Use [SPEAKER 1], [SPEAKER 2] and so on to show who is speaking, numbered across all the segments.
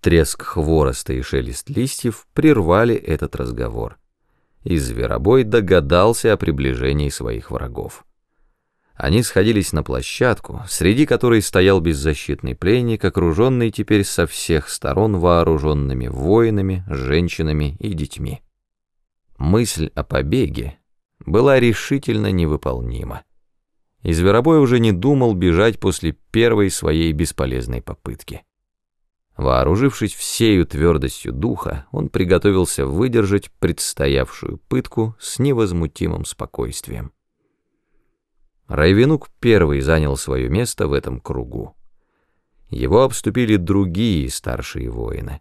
[SPEAKER 1] Треск хвороста и шелест листьев прервали этот разговор, и зверобой догадался о приближении своих врагов. Они сходились на площадку, среди которой стоял беззащитный пленник, окруженный теперь со всех сторон вооруженными воинами, женщинами и детьми. Мысль о побеге была решительно невыполнима. И Зверобой уже не думал бежать после первой своей бесполезной попытки. Вооружившись всею твердостью духа, он приготовился выдержать предстоявшую пытку с невозмутимым спокойствием. Райвенук первый занял свое место в этом кругу. Его обступили другие старшие воины.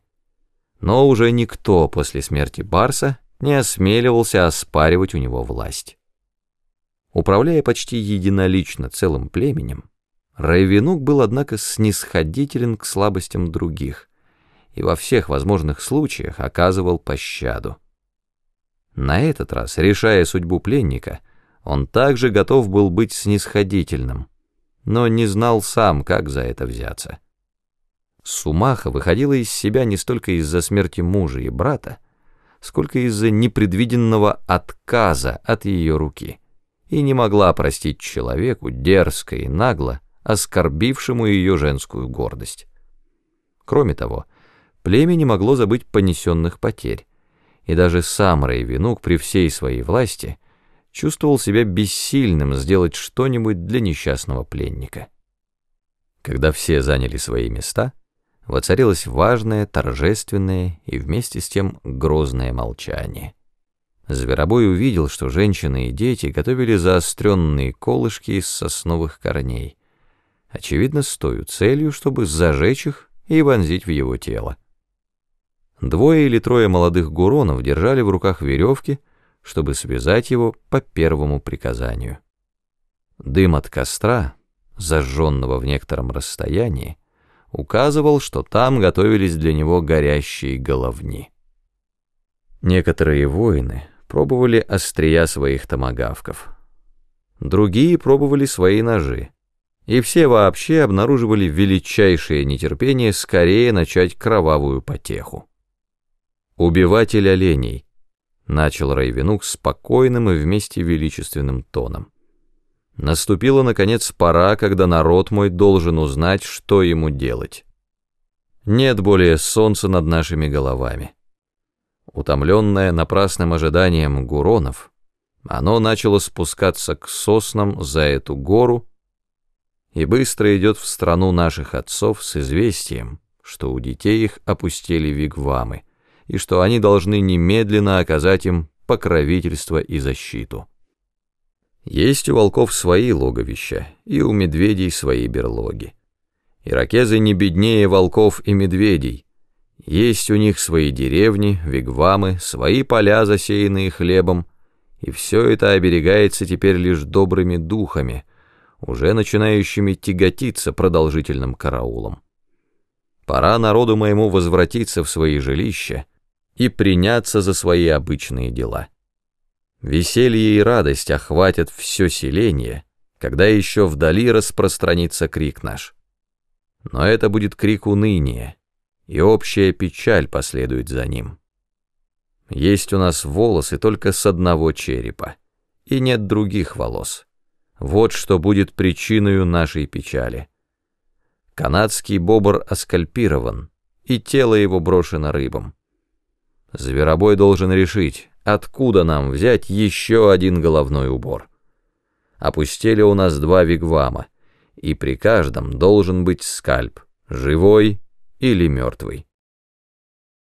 [SPEAKER 1] Но уже никто после смерти Барса не осмеливался оспаривать у него власть. Управляя почти единолично целым племенем, Райвенук был, однако, снисходителен к слабостям других и во всех возможных случаях оказывал пощаду. На этот раз, решая судьбу пленника, он также готов был быть снисходительным, но не знал сам, как за это взяться. Сумаха выходила из себя не столько из-за смерти мужа и брата, сколько из-за непредвиденного отказа от ее руки, и не могла простить человеку дерзко и нагло, оскорбившему ее женскую гордость. Кроме того, племя не могло забыть понесенных потерь, и даже сам Рейвенук при всей своей власти чувствовал себя бессильным сделать что-нибудь для несчастного пленника. Когда все заняли свои места, воцарилось важное, торжественное и вместе с тем грозное молчание. Зверобой увидел, что женщины и дети готовили заостренные колышки из сосновых корней, очевидно, с той целью, чтобы зажечь их и вонзить в его тело. Двое или трое молодых гуронов держали в руках веревки, чтобы связать его по первому приказанию. Дым от костра, зажженного в некотором расстоянии, указывал, что там готовились для него горящие головни. Некоторые воины пробовали острия своих томагавков. Другие пробовали свои ножи. И все вообще обнаруживали величайшее нетерпение скорее начать кровавую потеху. «Убиватель оленей», — начал Райвенук спокойным и вместе величественным тоном. Наступила, наконец, пора, когда народ мой должен узнать, что ему делать. Нет более солнца над нашими головами. Утомленное напрасным ожиданием Гуронов, оно начало спускаться к соснам за эту гору и быстро идет в страну наших отцов с известием, что у детей их опустили вигвамы, и что они должны немедленно оказать им покровительство и защиту. Есть у волков свои логовища, и у медведей свои берлоги. Иракезы не беднее волков и медведей. Есть у них свои деревни, вигвамы, свои поля, засеянные хлебом, и все это оберегается теперь лишь добрыми духами, уже начинающими тяготиться продолжительным караулом. Пора народу моему возвратиться в свои жилища и приняться за свои обычные дела. Веселье и радость охватят все селение, когда еще вдали распространится крик наш. Но это будет крик уныния, и общая печаль последует за ним. Есть у нас волосы только с одного черепа, и нет других волос. Вот что будет причиной нашей печали. Канадский бобр оскальпирован, и тело его брошено рыбам. Зверобой должен решить, откуда нам взять еще один головной убор. Опустили у нас два вигвама, и при каждом должен быть скальп, живой или мертвый.